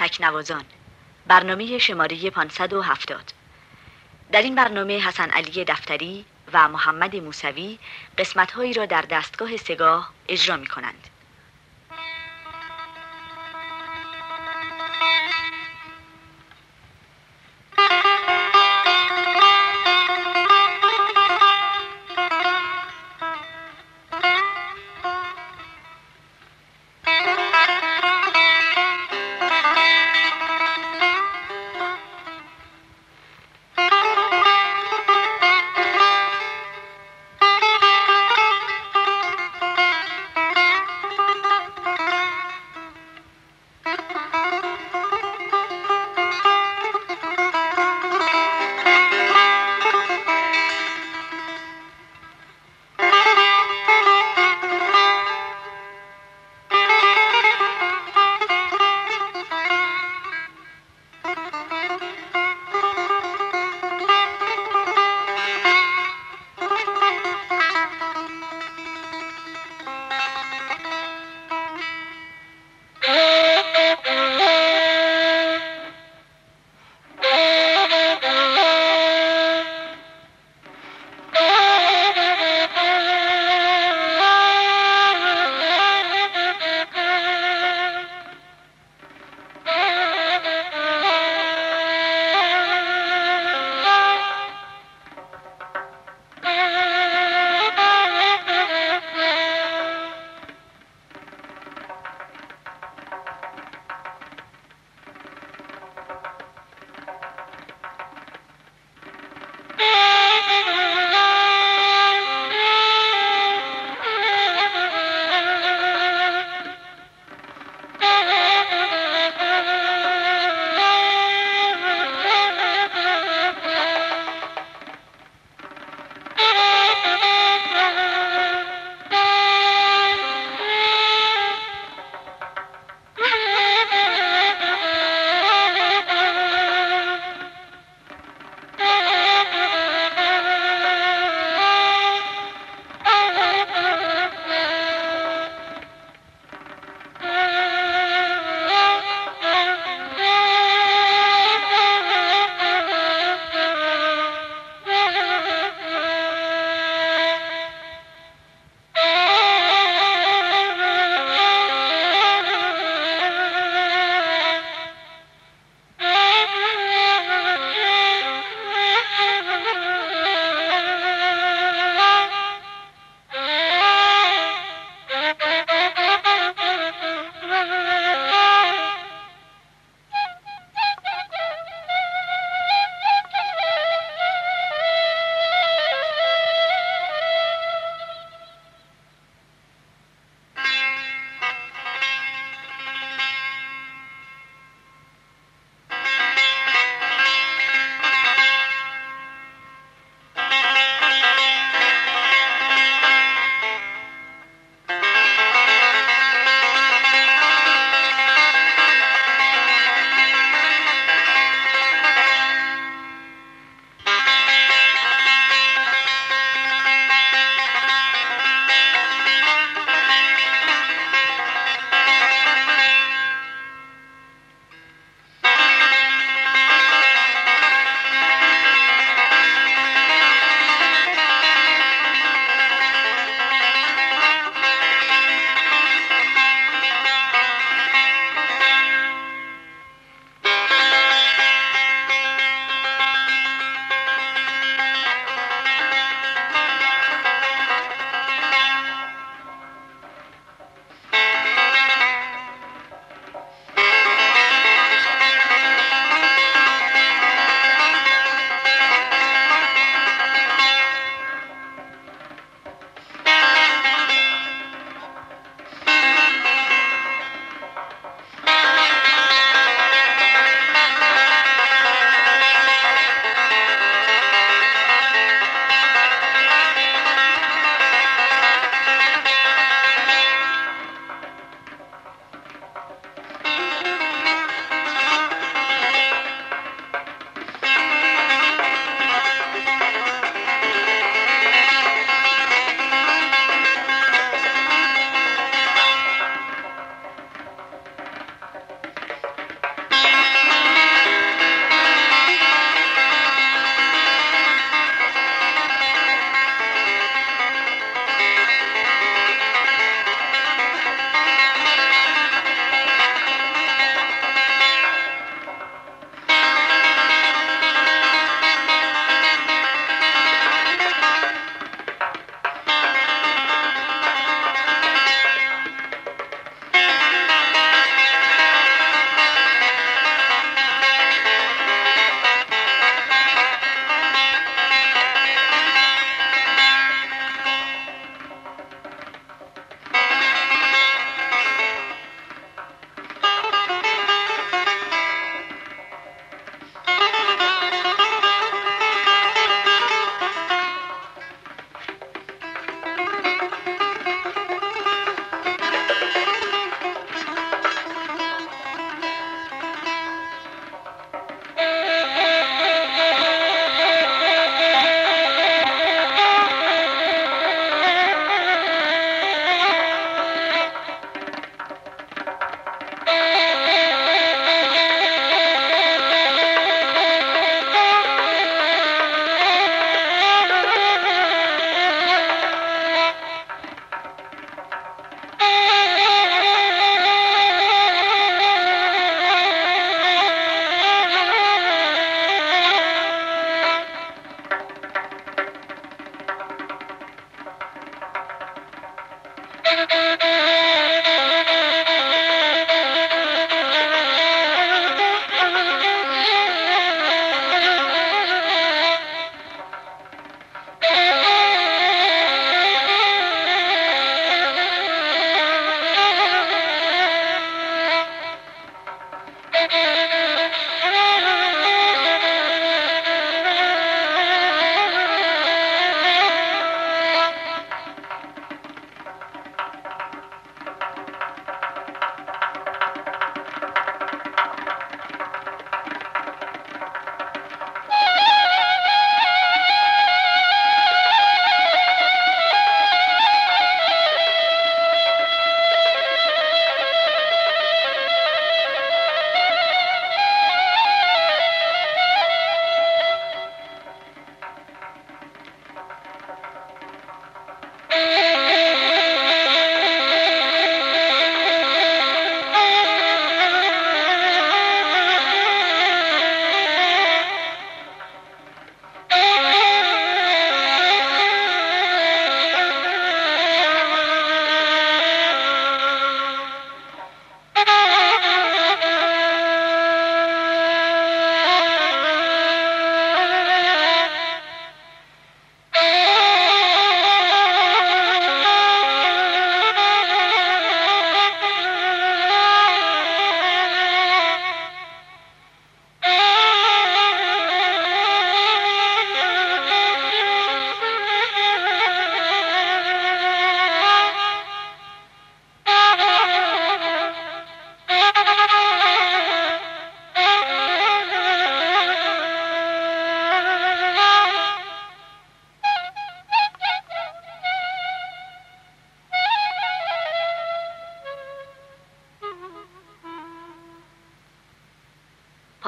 تکنوازان برنامه شماره 570 در این برنامه حسن علی دفتری و محمد موسوی قسمتهایی را در دستگاه سگاه اجرا می کنند.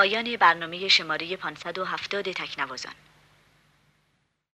پایان برنامه شماره 570 تکنوازان.